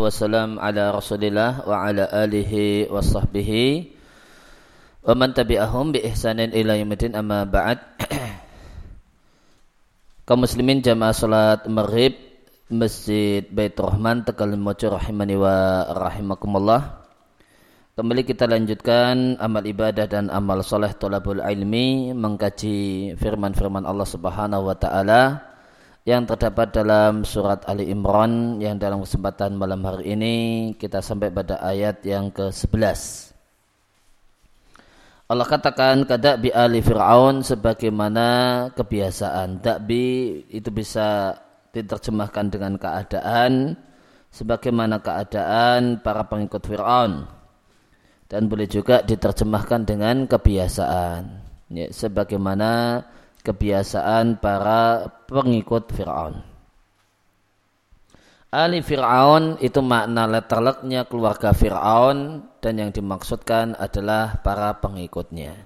wassalam ala rasulillah wa ala alihi wa sahbihi wa man tabi'ahum bi ihsanin ila yaumiddin amma ba'd. Kaum muslimin jamaah salat maghrib Masjid Bait Rahman Tegal Mojo rahimani wa rahimakumullah. Kembali kita lanjutkan amal ibadah dan amal soleh tolabul ilmi mengkaji firman-firman Allah Subhanahu wa taala yang terdapat dalam surat Ali Imran yang dalam kesempatan malam hari ini kita sampai pada ayat yang ke-11. Allah katakan bi ali Fir'aun sebagaimana kebiasaan. Dakbi itu bisa diterjemahkan dengan keadaan sebagaimana keadaan para pengikut Fir'aun. Dan boleh juga diterjemahkan dengan kebiasaan. Ya, sebagaimana kebiasaan para pengikut Fir'aun. Ali Fir'aun itu makna letterleknya keluarga Fir'aun dan yang dimaksudkan adalah para pengikutnya.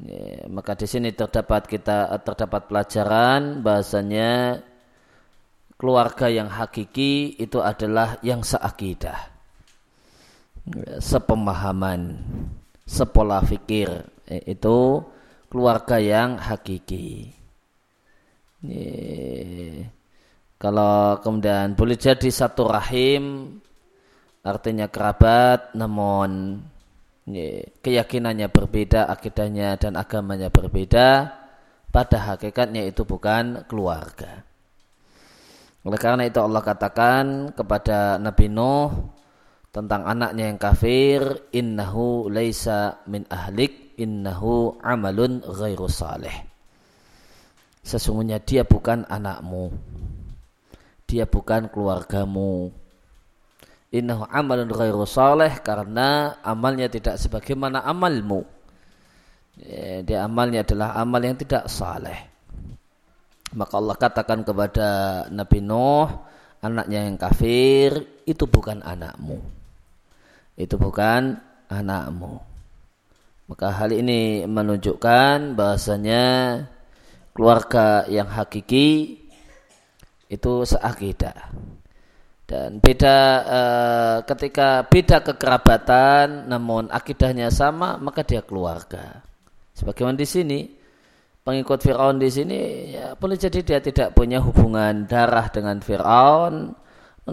Ya, maka di sini terdapat kita terdapat pelajaran bahasanya keluarga yang hakiki itu adalah yang seakidah, ya, sepemahaman, sepola fikir. Ya, itu keluarga yang hakiki. Ini, kalau kemudian boleh jadi satu rahim artinya kerabat namun ini, keyakinannya berbeda, akidahnya dan agamanya berbeda, pada hakikatnya itu bukan keluarga. Oleh karena itu Allah katakan kepada Nabi Nuh tentang anaknya yang kafir, innahu laisa min ahlik innahu amalun ghairu salih. Sesungguhnya dia bukan anakmu. Dia bukan keluargamu. Innahu amalun ghairu salih karena amalnya tidak sebagaimana amalmu. Ya, dia amalnya adalah amal yang tidak saleh. Maka Allah katakan kepada Nabi Nuh, anaknya yang kafir itu bukan anakmu. Itu bukan anakmu. Maka hal ini menunjukkan bahasanya keluarga yang hakiki itu seakidah. Dan beda e, ketika beda kekerabatan namun akidahnya sama maka dia keluarga. Sebagaimana di sini pengikut Firaun di sini ya, boleh jadi dia tidak punya hubungan darah dengan Firaun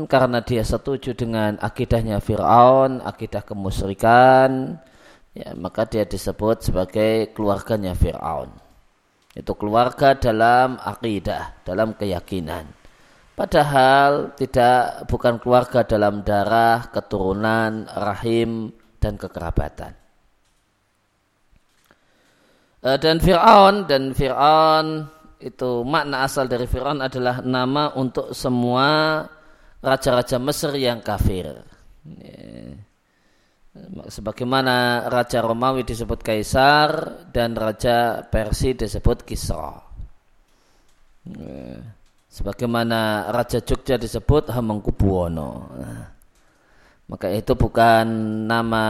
karena dia setuju dengan akidahnya Firaun, akidah kemusyrikan, ya, maka dia disebut sebagai keluarganya Fir'aun. Itu keluarga dalam akidah, dalam keyakinan. Padahal tidak bukan keluarga dalam darah, keturunan, rahim, dan kekerabatan. Eh, dan Fir'aun dan Fir'aun itu makna asal dari Fir'aun adalah nama untuk semua raja-raja Mesir yang kafir. Ya sebagaimana raja Romawi disebut kaisar dan raja Persia disebut Kisra. Sebagaimana raja Jogja disebut Hamengkubuwono. Maka itu bukan nama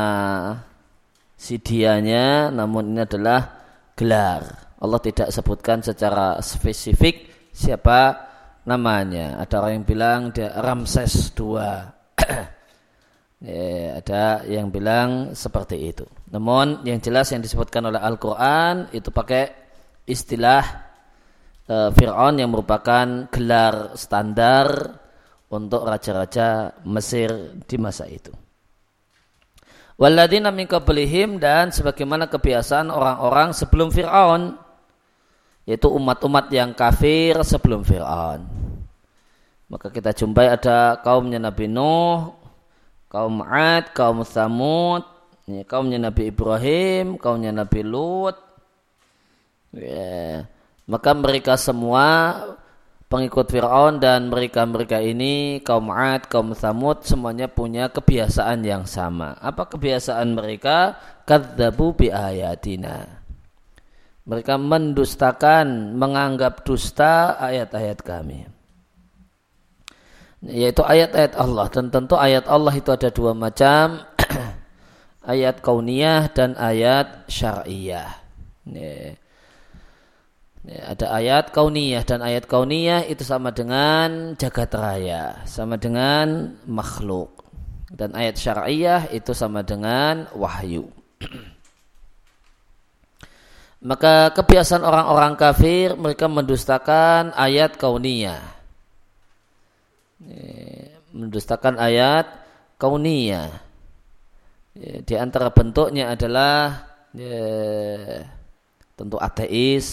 sidianya, namun ini adalah gelar. Allah tidak sebutkan secara spesifik siapa namanya. Ada orang yang bilang dia Ramses II. Ya, ada yang bilang seperti itu. Namun yang jelas yang disebutkan oleh Al-Quran itu pakai istilah e, Fir'aun yang merupakan gelar standar untuk raja-raja Mesir di masa itu. Waladina min qablihim dan sebagaimana kebiasaan orang-orang sebelum Fir'aun yaitu umat-umat yang kafir sebelum Fir'aun. Maka kita jumpai ada kaumnya Nabi Nuh, kaum Ad, kaum Samud, ya, kaumnya Nabi Ibrahim, kaumnya Nabi Lut. Ya. Maka mereka semua pengikut Fir'aun dan mereka-mereka ini kaum Ad, kaum Samud semuanya punya kebiasaan yang sama. Apa kebiasaan mereka? Kadzabu bi ayatina. Mereka mendustakan, menganggap dusta ayat-ayat kami yaitu ayat-ayat Allah dan tentu ayat Allah itu ada dua macam ayat kauniyah dan ayat syariah Ya, ada ayat kauniyah dan ayat kauniyah itu sama dengan jagat raya, sama dengan makhluk. Dan ayat syariah itu sama dengan wahyu. Maka kebiasaan orang-orang kafir mereka mendustakan ayat kauniyah. Mendustakan ayat kauniyah. Di antara bentuknya adalah tentu ateis,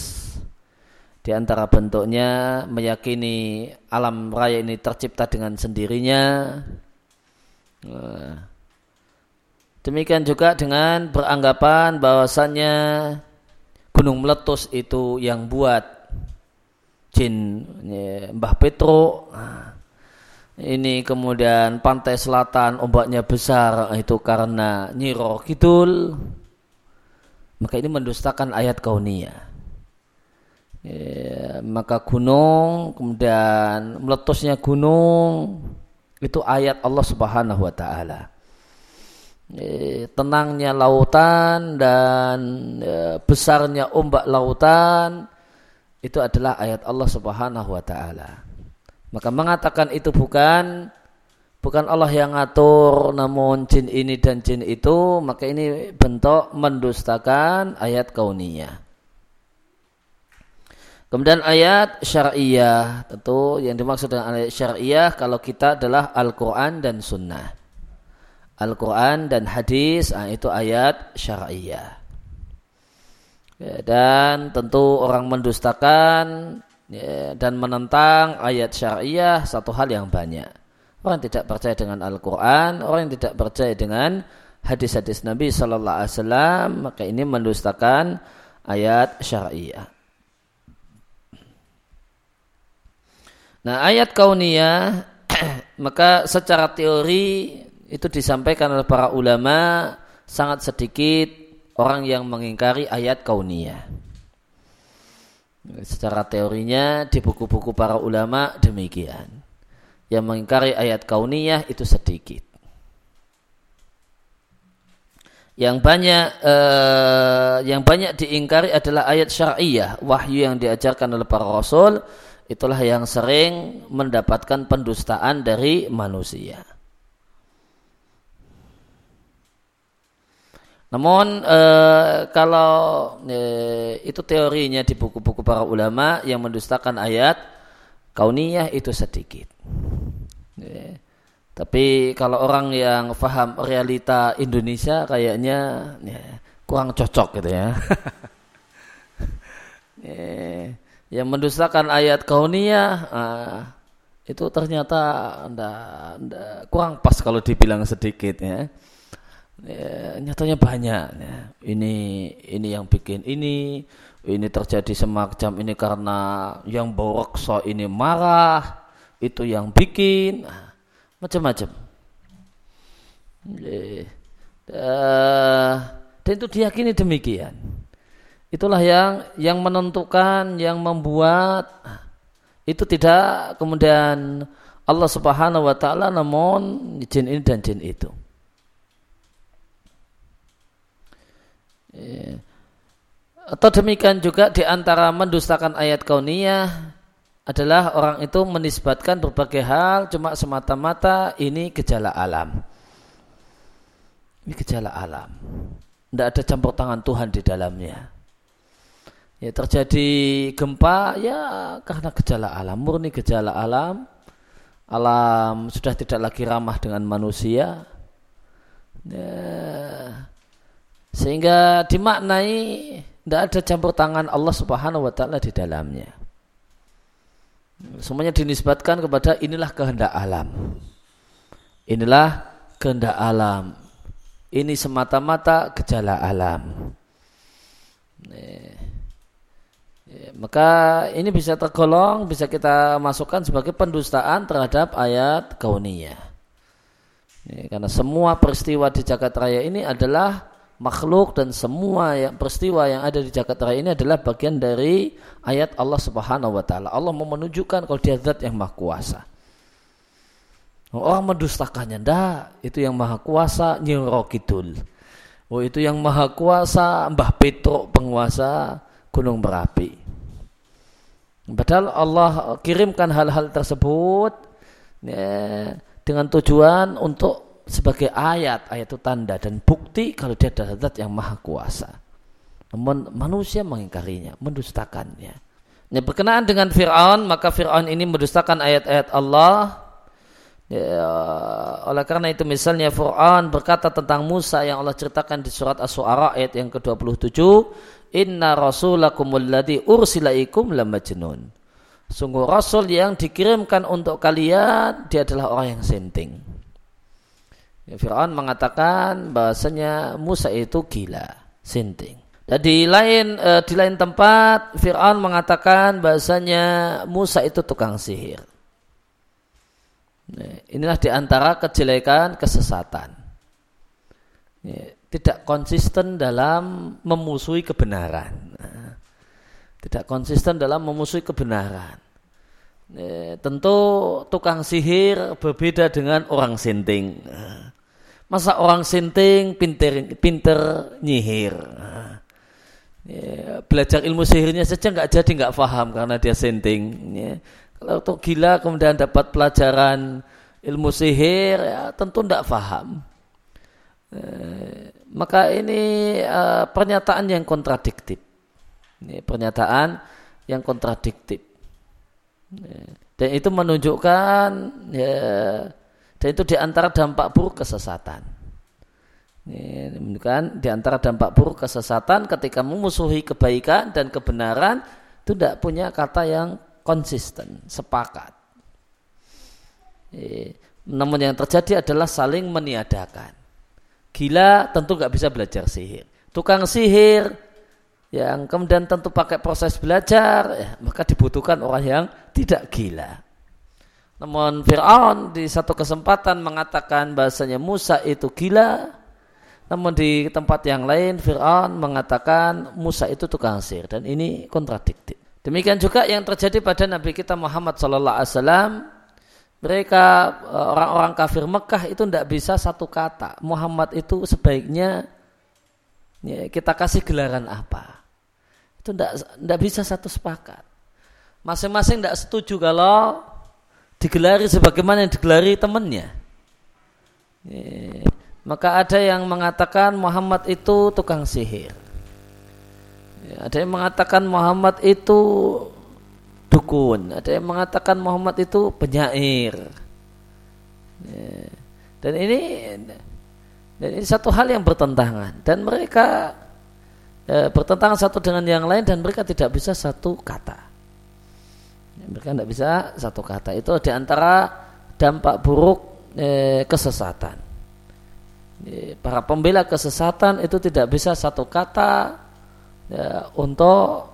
di antara bentuknya meyakini alam raya ini tercipta dengan sendirinya. Demikian juga dengan beranggapan bahwasannya gunung meletus itu yang buat jin Mbah Petro. Ini kemudian pantai selatan ombaknya besar itu karena Nyiro Kidul. Maka ini mendustakan ayat kauniyah ya, maka gunung kemudian meletusnya gunung itu ayat Allah Subhanahu wa taala. Ya, tenangnya lautan dan ya, besarnya ombak lautan itu adalah ayat Allah Subhanahu wa taala. Maka mengatakan itu bukan bukan Allah yang ngatur namun jin ini dan jin itu maka ini bentuk mendustakan ayat kauniyah. Kemudian ayat syariah, tentu yang dimaksud dengan ayat syariah kalau kita adalah Al-Quran dan Sunnah. Al-Quran dan hadis, nah, itu ayat syariah. Ya, dan tentu orang mendustakan ya, dan menentang ayat syariah satu hal yang banyak. Orang tidak percaya dengan Al-Quran, orang yang tidak percaya dengan hadis-hadis Nabi Sallallahu Alaihi Wasallam, maka ini mendustakan ayat syariah. Nah ayat kauniyah maka secara teori itu disampaikan oleh para ulama sangat sedikit orang yang mengingkari ayat kauniyah. Secara teorinya di buku-buku para ulama demikian. Yang mengingkari ayat kauniyah itu sedikit. Yang banyak eh, yang banyak diingkari adalah ayat syariah, wahyu yang diajarkan oleh para rasul itulah yang sering mendapatkan pendustaan dari manusia. Namun e, kalau e, itu teorinya di buku-buku para ulama yang mendustakan ayat kauniyah itu sedikit. E, tapi kalau orang yang faham realita Indonesia kayaknya ya, kurang cocok gitu ya. e, yang mendustakan ayat kauniyah uh, itu ternyata anda, anda kurang pas kalau dibilang sedikit ya. Ya nyatanya banyak ya. ini ini yang bikin ini ini terjadi semacam ini karena yang borokso ini marah itu yang bikin nah, macam-macam uh, dan itu diyakini demikian itulah yang yang menentukan, yang membuat itu tidak kemudian Allah Subhanahu wa taala namun jin ini dan jin itu. Ya. Atau demikian juga di antara mendustakan ayat kauniyah adalah orang itu menisbatkan berbagai hal cuma semata-mata ini gejala alam. Ini gejala alam. Tidak ada campur tangan Tuhan di dalamnya ya terjadi gempa ya karena gejala alam murni gejala alam alam sudah tidak lagi ramah dengan manusia ya, sehingga dimaknai tidak ada campur tangan Allah Subhanahu wa taala di dalamnya semuanya dinisbatkan kepada inilah kehendak alam inilah kehendak alam ini semata-mata gejala alam ya. Ya, maka ini bisa tergolong, bisa kita masukkan sebagai pendustaan terhadap ayat kauniyah. Ya, karena semua peristiwa di jagat raya ini adalah makhluk dan semua yang peristiwa yang ada di jagat raya ini adalah bagian dari ayat Allah Subhanahu wa taala. Allah mau menunjukkan kalau dia zat yang maha kuasa. Orang mendustakannya, ndak, itu yang maha kuasa Nyirokidul. Oh itu yang maha kuasa Mbah Petruk penguasa gunung berapi. Padahal Allah kirimkan hal-hal tersebut ya, dengan tujuan untuk sebagai ayat, ayat itu tanda dan bukti kalau dia adalah zat yang maha kuasa. Namun manusia mengingkarinya, mendustakannya. Ini berkenaan dengan Fir'aun, maka Fir'aun ini mendustakan ayat-ayat Allah. Ya, oleh karena itu misalnya Fir'aun berkata tentang Musa yang Allah ceritakan di surat As-Su'ara ayat yang ke-27 Inna rasulakumul ladhi ursilaikum lamajnun. Sungguh rasul yang dikirimkan untuk kalian dia adalah orang yang senting. Ya, Fir'aun mengatakan bahasanya Musa itu gila, senting. Dan di lain eh, di lain tempat Fir'aun mengatakan bahasanya Musa itu tukang sihir. Nah, inilah di antara kejelekan kesesatan. Ya, tidak konsisten dalam memusuhi kebenaran. Tidak konsisten dalam memusuhi kebenaran. tentu tukang sihir berbeda dengan orang sinting. Masa orang sinting pinter, pinter nyihir. belajar ilmu sihirnya saja nggak jadi nggak paham karena dia sinting. kalau tuh gila kemudian dapat pelajaran ilmu sihir ya tentu tidak paham. Maka ini uh, pernyataan yang kontradiktif. Ini pernyataan yang kontradiktif. Dan itu menunjukkan ya, dan itu di antara dampak buruk kesesatan. Ini menunjukkan di antara dampak buruk kesesatan ketika memusuhi kebaikan dan kebenaran itu tidak punya kata yang konsisten, sepakat. Namun yang terjadi adalah saling meniadakan. Gila tentu nggak bisa belajar sihir. Tukang sihir yang kemudian tentu pakai proses belajar, ya, maka dibutuhkan orang yang tidak gila. Namun Fir'aun di satu kesempatan mengatakan bahasanya Musa itu gila. Namun di tempat yang lain Fir'aun mengatakan Musa itu tukang sihir. Dan ini kontradiktif. Demikian juga yang terjadi pada Nabi kita Muhammad Wasallam mereka eh, orang-orang kafir Mekah itu tidak bisa satu kata. Muhammad itu sebaiknya ya, kita kasih gelaran apa? Itu tidak bisa satu sepakat. Masing-masing tidak setuju kalau digelari sebagaimana yang digelari temannya. Ya, maka ada yang mengatakan Muhammad itu tukang sihir. Ada yang mengatakan Muhammad itu dukun, ada yang mengatakan Muhammad itu penyair. Ya. Dan ini dan ini satu hal yang bertentangan dan mereka ya, bertentangan satu dengan yang lain dan mereka tidak bisa satu kata. Mereka tidak bisa satu kata. Itu di antara dampak buruk eh, kesesatan. Para pembela kesesatan itu tidak bisa satu kata ya, untuk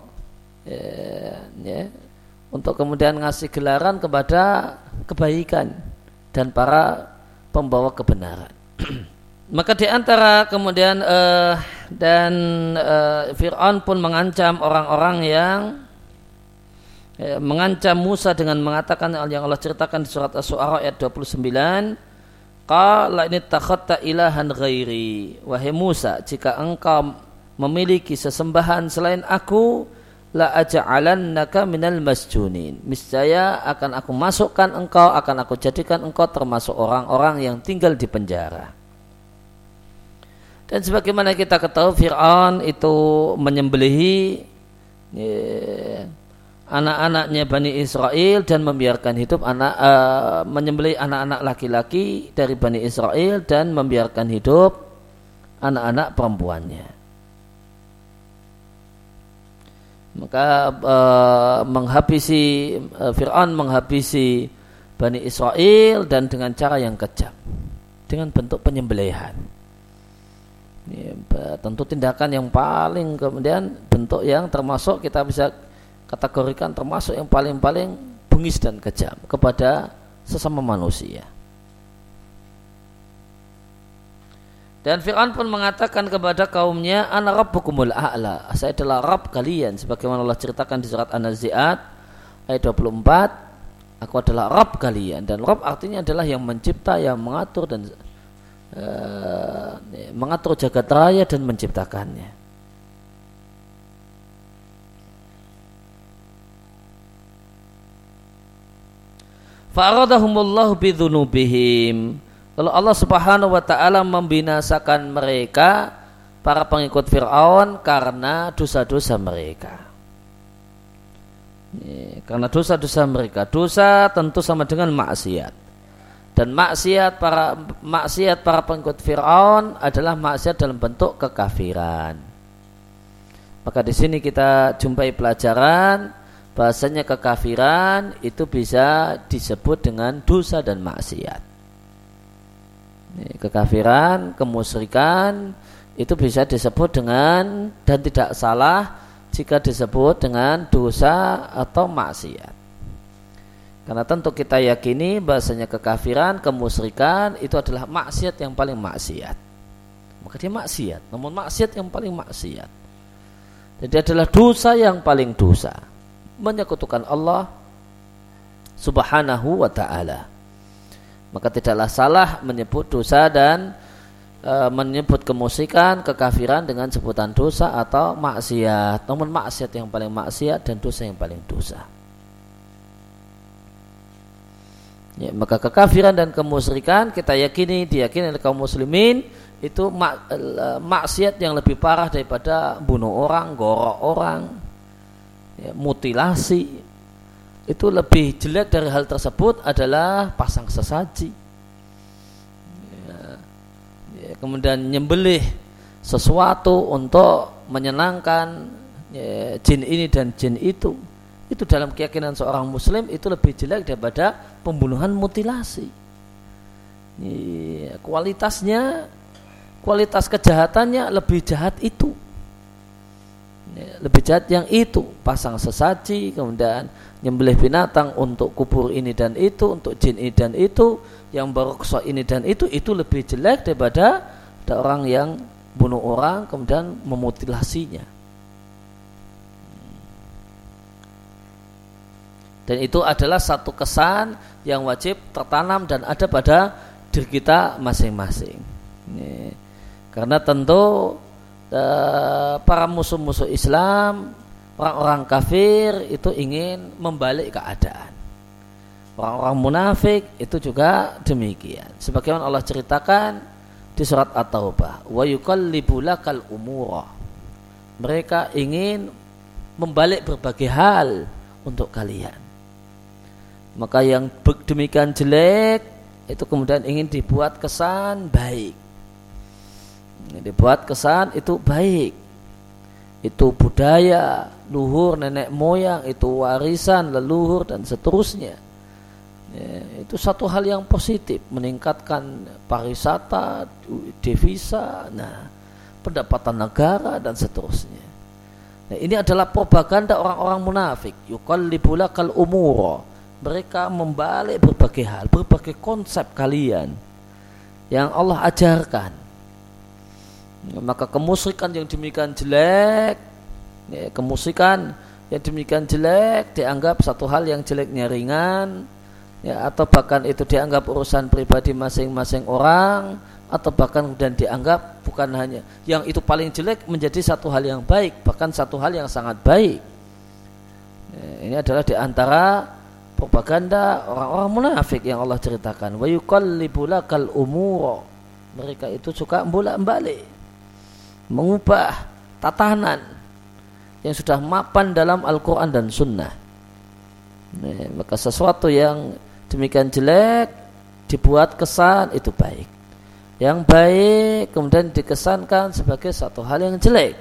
ya, ya, untuk kemudian ngasih gelaran kepada kebaikan dan para pembawa kebenaran. Maka di antara kemudian uh, dan uh, Fir'aun pun mengancam orang-orang yang mengancam Musa dengan mengatakan yang Allah ceritakan di surat As-Su'ara ayat 29 Qala ini takhatta ilahan ghairi Wahai Musa jika engkau memiliki sesembahan selain aku la aja'alannaka minal masjunin. Miscaya akan aku masukkan engkau, akan aku jadikan engkau termasuk orang-orang yang tinggal di penjara. Dan sebagaimana kita ketahui Fir'aun itu menyembelihi ya, anak-anaknya Bani Israel dan membiarkan hidup anak uh, menyembelih anak-anak laki-laki dari Bani Israel dan membiarkan hidup anak-anak perempuannya. Maka uh, menghabisi uh, Fir'aun menghabisi Bani Israel dan dengan cara yang kejam. Dengan bentuk penyembelihan. Ya, tentu tindakan yang paling kemudian bentuk yang termasuk kita bisa kategorikan termasuk yang paling-paling bungis dan kejam kepada sesama manusia Dan Fir'aun pun mengatakan kepada kaumnya, Ana Rabbukumul A'la. Saya adalah Rabb kalian. Sebagaimana Allah ceritakan di surat An-Nazi'at ayat 24. Aku adalah Rabb kalian. Dan Rabb artinya adalah yang mencipta, yang mengatur dan uh, mengatur jagat raya dan menciptakannya. Fa'aradahumullahu bidzunubihim. Lalu Allah Subhanahu wa taala membinasakan mereka para pengikut Firaun karena dosa-dosa mereka. Karena dosa-dosa mereka, dosa tentu sama dengan maksiat. Dan maksiat para maksiat para pengikut Firaun adalah maksiat dalam bentuk kekafiran. Maka di sini kita jumpai pelajaran bahasanya kekafiran itu bisa disebut dengan dosa dan maksiat. Kekafiran, kemusyrikan itu bisa disebut dengan dan tidak salah jika disebut dengan dosa atau maksiat. Karena tentu kita yakini bahasanya kekafiran, kemusyrikan itu adalah maksiat yang paling maksiat. Maka dia maksiat, namun maksiat yang paling maksiat. Jadi adalah dosa yang paling dosa menyekutukan Allah Subhanahu wa taala. Maka tidaklah salah menyebut dosa dan e, menyebut kemusikan, kekafiran dengan sebutan dosa atau maksiat. Namun maksiat yang paling maksiat dan dosa yang paling dosa. Ya, maka kekafiran dan kemusyrikan kita yakini diyakini oleh kaum muslimin itu mak, e, maksiat yang lebih parah daripada bunuh orang, gorok orang, ya, mutilasi. Itu lebih jelek dari hal tersebut adalah pasang sesaji. Ya, ya, kemudian nyembelih sesuatu untuk menyenangkan ya, jin ini dan jin itu. Itu dalam keyakinan seorang muslim itu lebih jelek daripada pembunuhan mutilasi. Ya, kualitasnya kualitas kejahatannya lebih jahat itu lebih jahat yang itu. Pasang sesaji kemudian nyembelih binatang untuk kubur ini dan itu untuk jin ini dan itu yang barokso ini dan itu itu lebih jelek daripada ada orang yang bunuh orang kemudian memutilasinya. Dan itu adalah satu kesan yang wajib tertanam dan ada pada diri kita masing-masing. Karena tentu para musuh-musuh Islam, orang-orang kafir itu ingin membalik keadaan. Orang-orang munafik itu juga demikian. Sebagaimana Allah ceritakan di surat At-Taubah, wa yuqallibu lakal umura. Mereka ingin membalik berbagai hal untuk kalian. Maka yang demikian jelek itu kemudian ingin dibuat kesan baik dibuat kesan itu baik. Itu budaya luhur nenek moyang itu warisan leluhur dan seterusnya. Ya, itu satu hal yang positif meningkatkan pariwisata devisa nah pendapatan negara dan seterusnya. Nah, ini adalah propaganda orang-orang munafik. Yukallibulakal umuro. Mereka membalik berbagai hal berbagai konsep kalian yang Allah ajarkan maka kemusikan yang demikian jelek ya, kemusikan yang demikian jelek dianggap satu hal yang jeleknya ringan ya atau bahkan itu dianggap urusan pribadi masing-masing orang atau bahkan kemudian dianggap bukan hanya yang itu paling jelek menjadi satu hal yang baik bahkan satu hal yang sangat baik. Ya, ini adalah di antara propaganda orang-orang munafik yang Allah ceritakan. Wa yuqallibulakal umuro. Mereka itu suka bolak-balik mengubah tatanan yang sudah mapan dalam Al-Quran dan Sunnah. Nah, maka sesuatu yang demikian jelek dibuat kesan itu baik. Yang baik kemudian dikesankan sebagai satu hal yang jelek.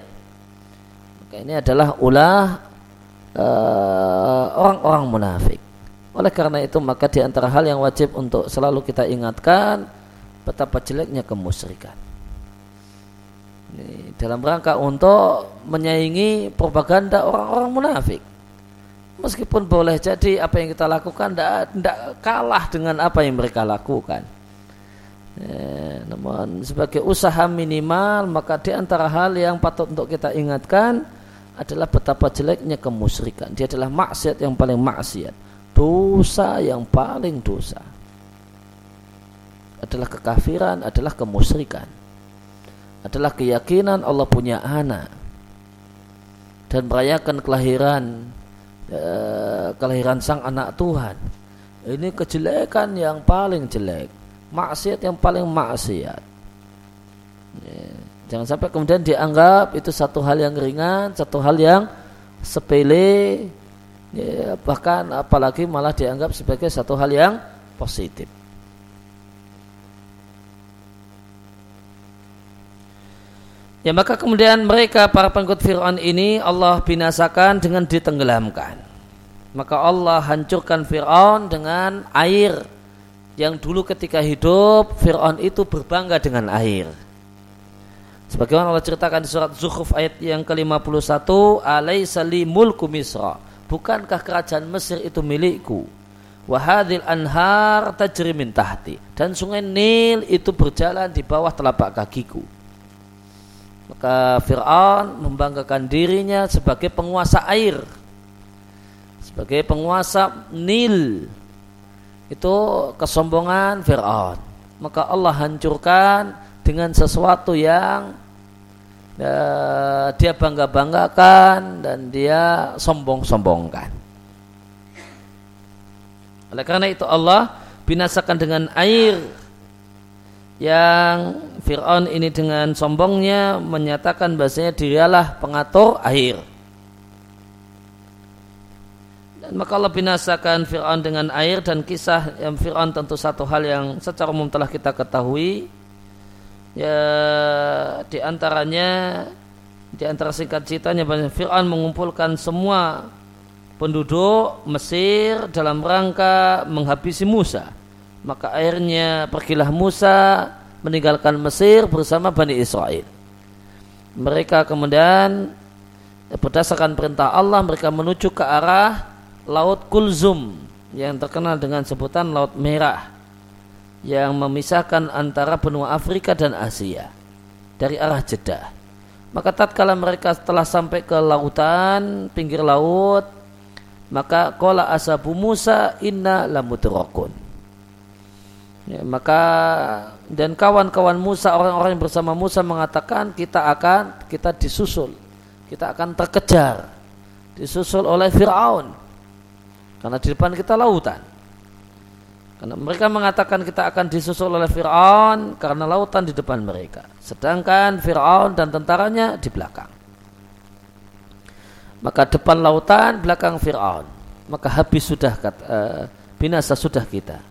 Maka ini adalah ulah uh, orang-orang munafik. Oleh karena itu maka di antara hal yang wajib untuk selalu kita ingatkan betapa jeleknya kemusyrikan dalam rangka untuk menyaingi propaganda orang-orang munafik. Meskipun boleh jadi apa yang kita lakukan tidak kalah dengan apa yang mereka lakukan. Ya, namun sebagai usaha minimal maka di antara hal yang patut untuk kita ingatkan adalah betapa jeleknya kemusyrikan. Dia adalah maksiat yang paling maksiat, dosa yang paling dosa. Adalah kekafiran, adalah kemusyrikan adalah keyakinan Allah punya anak dan merayakan kelahiran eh, kelahiran sang anak Tuhan Ini kejelekan yang paling jelek, maksiat yang paling maksiat. Ya. Jangan sampai kemudian dianggap itu satu hal yang ringan, satu hal yang sepele, ya, bahkan apalagi malah dianggap sebagai satu hal yang positif. Ya maka kemudian mereka para pengikut Fir'aun ini Allah binasakan dengan ditenggelamkan. Maka Allah hancurkan Fir'aun dengan air yang dulu ketika hidup Fir'aun itu berbangga dengan air. Sebagaimana Allah ceritakan di surat Zukhruf ayat yang ke-51, "Alaisa li mulku Misra?" Bukankah kerajaan Mesir itu milikku? Wahadil anhar tajri min tahti. Dan sungai Nil itu berjalan di bawah telapak kakiku. Maka Fir'aun membanggakan dirinya sebagai penguasa air. Sebagai penguasa Nil. Itu kesombongan Fir'aun. Maka Allah hancurkan dengan sesuatu yang ya, dia bangga-banggakan dan dia sombong-sombongkan. Oleh karena itu Allah binasakan dengan air yang Fir'aun ini dengan sombongnya menyatakan bahasanya dialah pengatur air. Dan maka Allah binasakan Fir'aun dengan air dan kisah yang Fir'aun tentu satu hal yang secara umum telah kita ketahui. Ya di antaranya di antara singkat ceritanya Fir'aun mengumpulkan semua penduduk Mesir dalam rangka menghabisi Musa maka akhirnya pergilah Musa meninggalkan Mesir bersama Bani Israel. Mereka kemudian berdasarkan perintah Allah mereka menuju ke arah Laut Kulzum yang terkenal dengan sebutan Laut Merah yang memisahkan antara benua Afrika dan Asia dari arah Jeddah. Maka tatkala mereka telah sampai ke lautan, pinggir laut, maka kola asabu Musa inna lamudrokun Ya, maka dan kawan-kawan Musa orang-orang yang bersama Musa mengatakan kita akan kita disusul, kita akan terkejar, disusul oleh Firaun karena di depan kita lautan. Karena mereka mengatakan kita akan disusul oleh Firaun karena lautan di depan mereka, sedangkan Firaun dan tentaranya di belakang. Maka depan lautan, belakang Firaun, maka habis sudah uh, binasa sudah kita.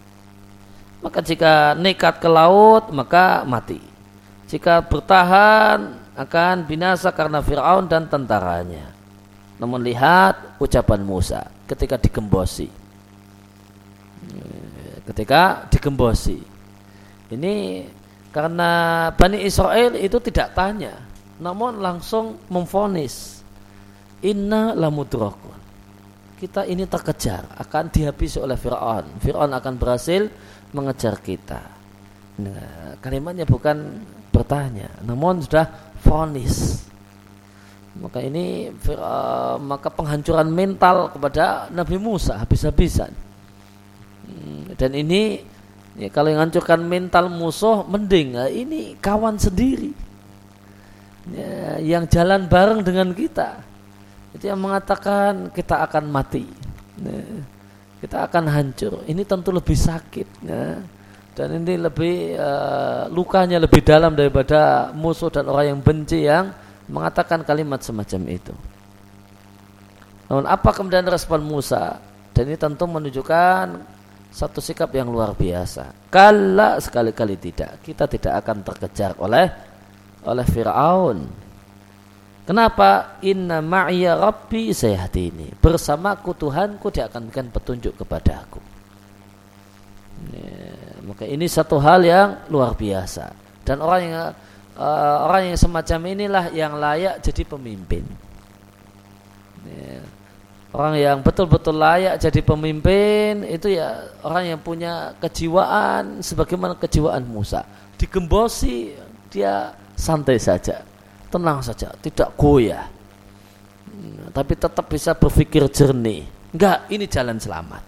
Maka jika nekat ke laut maka mati. Jika bertahan akan binasa karena Fir'aun dan tentaranya. Namun lihat ucapan Musa ketika digembosi. Ketika digembosi. Ini karena Bani Israel itu tidak tanya. Namun langsung memfonis. Inna lamudrakun. Kita ini terkejar. Akan dihabisi oleh Fir'aun. Fir'aun akan berhasil mengejar kita. Nah, kalimatnya bukan bertanya, namun sudah fonis. Maka ini uh, maka penghancuran mental kepada Nabi Musa habis-habisan. Hmm, dan ini ya, kalau yang hancurkan mental musuh mending, nah, ini kawan sendiri. Ya, yang jalan bareng dengan kita. Itu yang mengatakan kita akan mati. Nah, kita akan hancur. Ini tentu lebih sakit, ya. dan ini lebih uh, lukanya lebih dalam daripada musuh dan orang yang benci yang mengatakan kalimat semacam itu. Namun apa kemudian respon Musa? Dan ini tentu menunjukkan satu sikap yang luar biasa. Kala sekali-kali tidak, kita tidak akan terkejar oleh oleh Firaun Kenapa? Inna ma'ya rabbi sayahdini. Bersamaku Tuhanku dia akan berikan petunjuk kepada aku. Ya, maka ini satu hal yang luar biasa. Dan orang yang uh, orang yang semacam inilah yang layak jadi pemimpin. Ya, orang yang betul-betul layak jadi pemimpin itu ya orang yang punya kejiwaan sebagaimana kejiwaan Musa. Digembosi dia santai saja tenang saja, tidak goyah. Hmm, tapi tetap bisa berpikir jernih. Enggak, ini jalan selamat.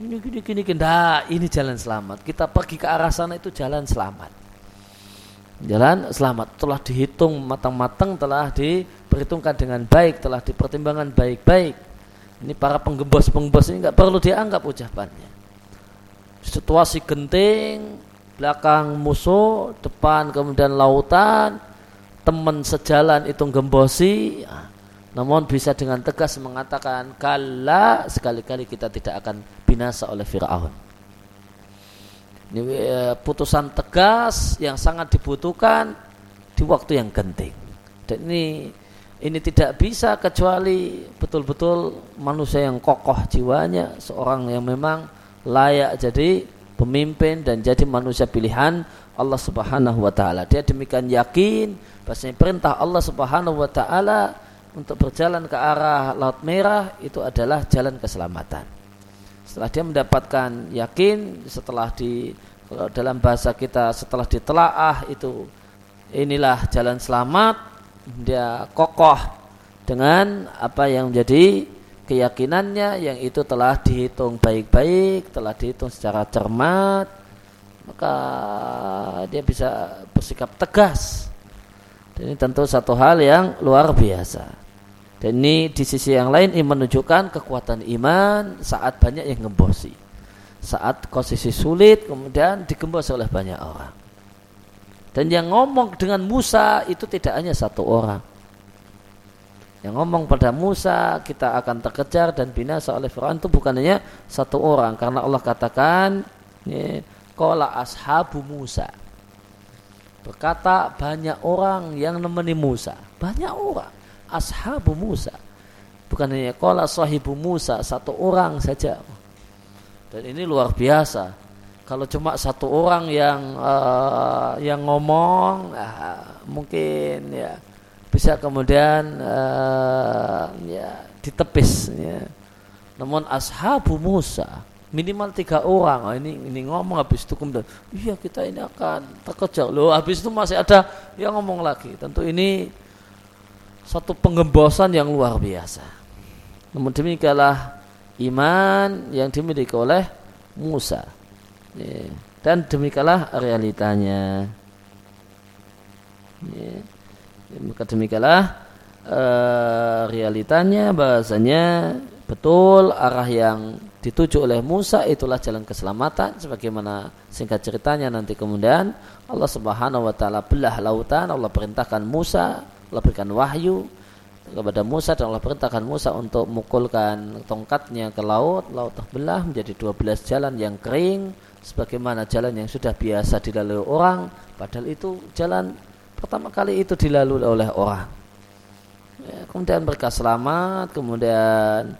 Ini gini gini nah, ini jalan selamat. Kita pergi ke arah sana itu jalan selamat. Jalan selamat telah dihitung matang-matang, telah diperhitungkan dengan baik, telah dipertimbangkan baik-baik. Ini para penggembos-penggembos ini nggak perlu dianggap ucapannya. Situasi genting, belakang musuh, depan kemudian lautan, teman sejalan itu gembosi, namun bisa dengan tegas mengatakan kala sekali-kali kita tidak akan binasa oleh Fir'aun. Eh, putusan tegas yang sangat dibutuhkan di waktu yang genting. Dan ini ini tidak bisa kecuali betul-betul manusia yang kokoh jiwanya, seorang yang memang layak jadi pemimpin dan jadi manusia pilihan Allah Subhanahu wa taala. Dia demikian yakin bahwasanya perintah Allah Subhanahu wa taala untuk berjalan ke arah Laut Merah itu adalah jalan keselamatan. Setelah dia mendapatkan yakin setelah di kalau dalam bahasa kita setelah ditelaah itu inilah jalan selamat dia kokoh dengan apa yang menjadi keyakinannya yang itu telah dihitung baik-baik, telah dihitung secara cermat, maka dia bisa bersikap tegas. Dan ini tentu satu hal yang luar biasa. Dan ini di sisi yang lain ini menunjukkan kekuatan iman saat banyak yang ngembosi. Saat posisi sulit kemudian digembos oleh banyak orang. Dan yang ngomong dengan Musa itu tidak hanya satu orang yang ngomong pada Musa kita akan terkejar dan binasa oleh Fir'aun itu bukan hanya satu orang. Karena Allah katakan kola ashabu Musa. Berkata banyak orang yang nemeni Musa. Banyak orang. Ashabu Musa. Bukan hanya kola sahibu Musa satu orang saja. Dan ini luar biasa. Kalau cuma satu orang yang uh, yang ngomong uh, mungkin ya bisa kemudian uh, ya ditepis ya. Namun ashabu Musa minimal tiga orang. Oh, ini ini ngomong habis itu kemudian iya kita ini akan terkejar. Loh habis itu masih ada yang ngomong lagi. Tentu ini satu pengembosan yang luar biasa. Namun demikianlah iman yang dimiliki oleh Musa. Ya. dan demikianlah realitanya. Ya maka demikianlah uh, realitanya bahasanya betul arah yang dituju oleh Musa itulah jalan keselamatan. Sebagaimana singkat ceritanya nanti kemudian Allah Subhanahu wa taala belah lautan Allah perintahkan Musa Allah berikan wahyu kepada Musa dan Allah perintahkan Musa untuk memukulkan tongkatnya ke laut. Laut terbelah menjadi 12 jalan yang kering sebagaimana jalan yang sudah biasa dilalui orang. Padahal itu jalan pertama kali itu dilalui oleh orang. Ya, kemudian mereka selamat, kemudian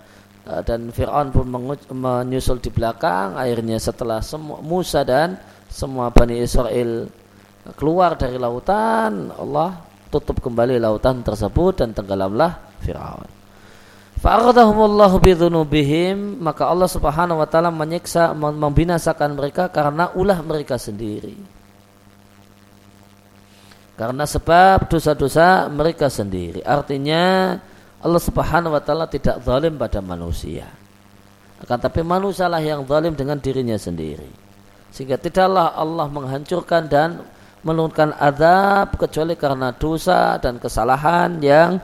uh, dan Fir'aun pun menyusul di belakang. Akhirnya setelah semua Musa dan semua Bani Israel keluar dari lautan, Allah tutup kembali lautan tersebut dan tenggelamlah Fir'aun. Fa'aradahumullahu bidhunubihim maka Allah Subhanahu wa taala menyiksa membinasakan mereka karena ulah mereka sendiri. Karena sebab dosa-dosa mereka sendiri. Artinya Allah Subhanahu wa taala tidak zalim pada manusia. Akan tapi manusia lah yang zalim dengan dirinya sendiri. Sehingga tidaklah Allah menghancurkan dan menurunkan azab kecuali karena dosa dan kesalahan yang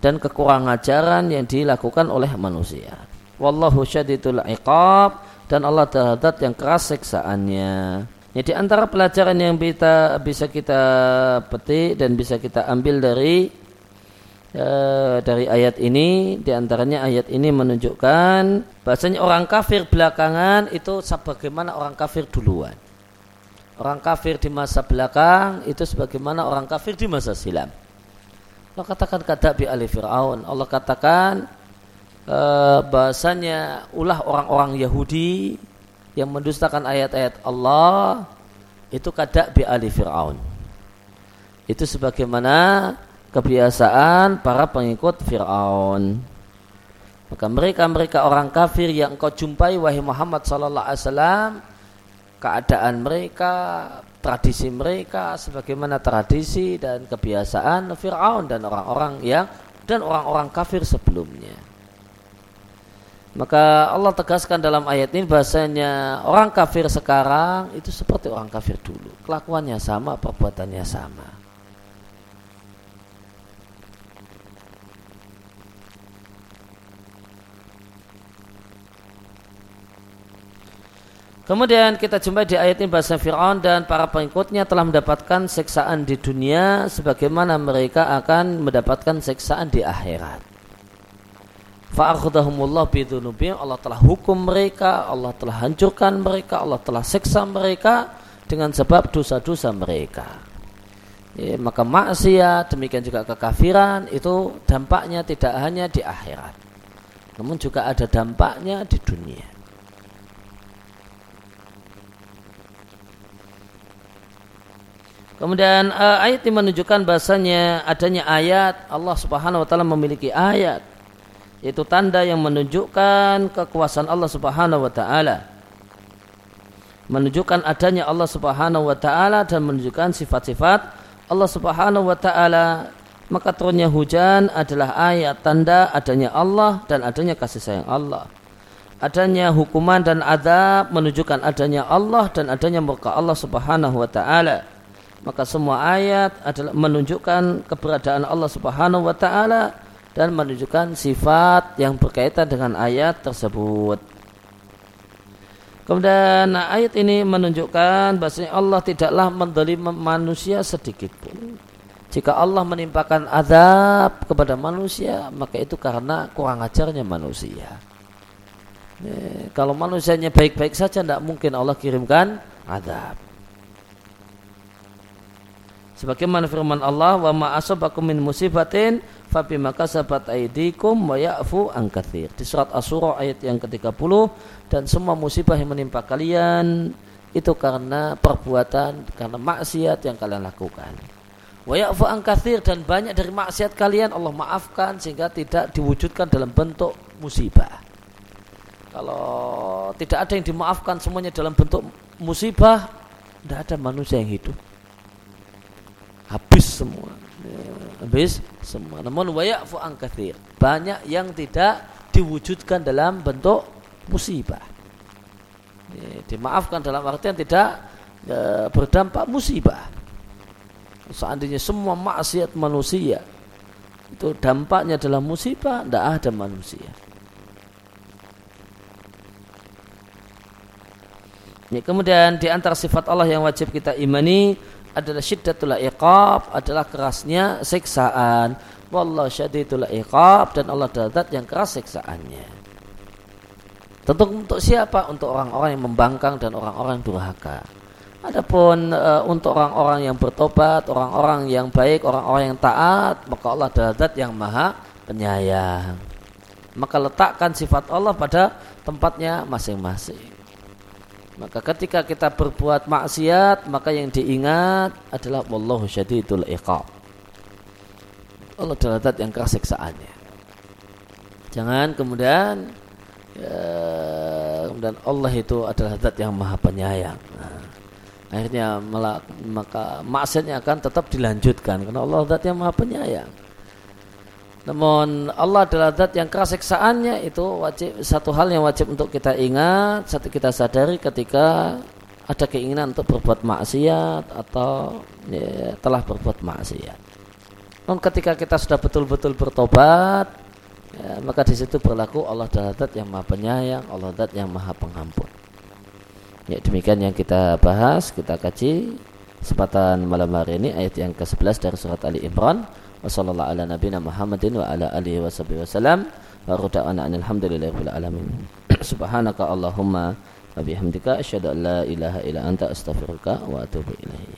dan kekurangan ajaran yang dilakukan oleh manusia. Wallahu syadidul iqab dan Allah terhadap yang keras siksaannya. Ya, di antara pelajaran yang kita bisa kita petik dan bisa kita ambil dari uh, dari ayat ini, di antaranya ayat ini menunjukkan bahasanya orang kafir belakangan itu sebagaimana orang kafir duluan. Orang kafir di masa belakang itu sebagaimana orang kafir di masa silam. Allah katakan kata bi ali Fir'aun. Allah katakan uh, bahasanya ulah orang-orang Yahudi yang mendustakan ayat-ayat Allah itu kadak bi ali Fir'aun. Itu sebagaimana kebiasaan para pengikut Fir'aun. Maka mereka-mereka orang kafir yang engkau jumpai wahai Muhammad sallallahu alaihi wasallam keadaan mereka, tradisi mereka sebagaimana tradisi dan kebiasaan Firaun dan orang-orang yang dan orang-orang kafir sebelumnya. Maka Allah tegaskan dalam ayat ini bahasanya orang kafir sekarang itu seperti orang kafir dulu. Kelakuannya sama, perbuatannya sama. Kemudian kita jumpai di ayat ini bahasa Fir'aun dan para pengikutnya telah mendapatkan seksaan di dunia sebagaimana mereka akan mendapatkan seksaan di akhirat. Fa'akhudahumullah bidunubim Allah telah hukum mereka, Allah telah hancurkan mereka, Allah telah seksa mereka dengan sebab dosa-dosa mereka. Ya, maka maksiat demikian juga kekafiran itu dampaknya tidak hanya di akhirat, namun juga ada dampaknya di dunia. Kemudian uh, ayat ini menunjukkan bahasanya adanya ayat Allah Subhanahu wa taala memiliki ayat yaitu tanda yang menunjukkan kekuasaan Allah Subhanahu wa taala. Menunjukkan adanya Allah Subhanahu wa taala dan menunjukkan sifat-sifat Allah Subhanahu wa taala. Maka turunnya hujan adalah ayat tanda adanya Allah dan adanya kasih sayang Allah. Adanya hukuman dan adab menunjukkan adanya Allah dan adanya murka Allah Subhanahu wa taala maka semua ayat adalah menunjukkan keberadaan Allah Subhanahu wa taala dan menunjukkan sifat yang berkaitan dengan ayat tersebut. Kemudian ayat ini menunjukkan bahwasanya Allah tidaklah mendolim manusia sedikit pun. Jika Allah menimpakan azab kepada manusia, maka itu karena kurang ajarnya manusia. Eh, kalau manusianya baik-baik saja, tidak mungkin Allah kirimkan azab. Sebagaimana firman Allah, "Wa ma asabakum min musibatin fa bima kasabat aydikum wa ya'fu an katsir." Di surat Asy-Syura ayat yang ke-30 dan semua musibah yang menimpa kalian itu karena perbuatan karena maksiat yang kalian lakukan. Wa ya'fu an katsir dan banyak dari maksiat kalian Allah maafkan sehingga tidak diwujudkan dalam bentuk musibah. Kalau tidak ada yang dimaafkan semuanya dalam bentuk musibah, tidak ada manusia yang hidup semua. Habis semua. Namun wayafu angkathir banyak yang tidak diwujudkan dalam bentuk musibah. Ya, dimaafkan dalam artian tidak ya, berdampak musibah. Seandainya semua maksiat manusia itu dampaknya dalam musibah tidak ada manusia. Ya, kemudian di antara sifat Allah yang wajib kita imani adalah syiddatul iqab adalah kerasnya siksaan. Wallahu syadidul iqab dan Allah adalah yang keras siksaannya. Tentu untuk siapa? Untuk orang-orang yang membangkang dan orang-orang yang durhaka. Adapun e, untuk orang-orang yang bertobat orang-orang yang baik orang-orang yang taat maka Allah adalah yang maha penyayang. Maka letakkan sifat Allah pada tempatnya masing-masing maka ketika kita berbuat maksiat, maka yang diingat adalah wallahu syadidul iqab. Allah adalah zat yang keras siksaannya. Jangan kemudian ya, kemudian Allah itu adalah zat yang maha penyayang. Nah, akhirnya maka maksiatnya akan tetap dilanjutkan karena Allah zat yang maha penyayang. Namun Allah adalah zat yang keras siksaannya itu wajib satu hal yang wajib untuk kita ingat, satu kita sadari ketika ada keinginan untuk berbuat maksiat atau ya, telah berbuat maksiat. Namun ketika kita sudah betul-betul bertobat, ya, maka di situ berlaku Allah adalah zat yang maha penyayang, Allah zat yang maha pengampun. Ya demikian yang kita bahas, kita kaji kesempatan malam hari ini ayat yang ke-11 dari surat Ali Imran wa sallallahu ala nabiyina Muhammadin wa ala alihi wa sahbihi wa alamin. Subhanaka allahumma wa bihamdika asyhadu an la ilaha illa anta astaghfiruka wa atubu ilaik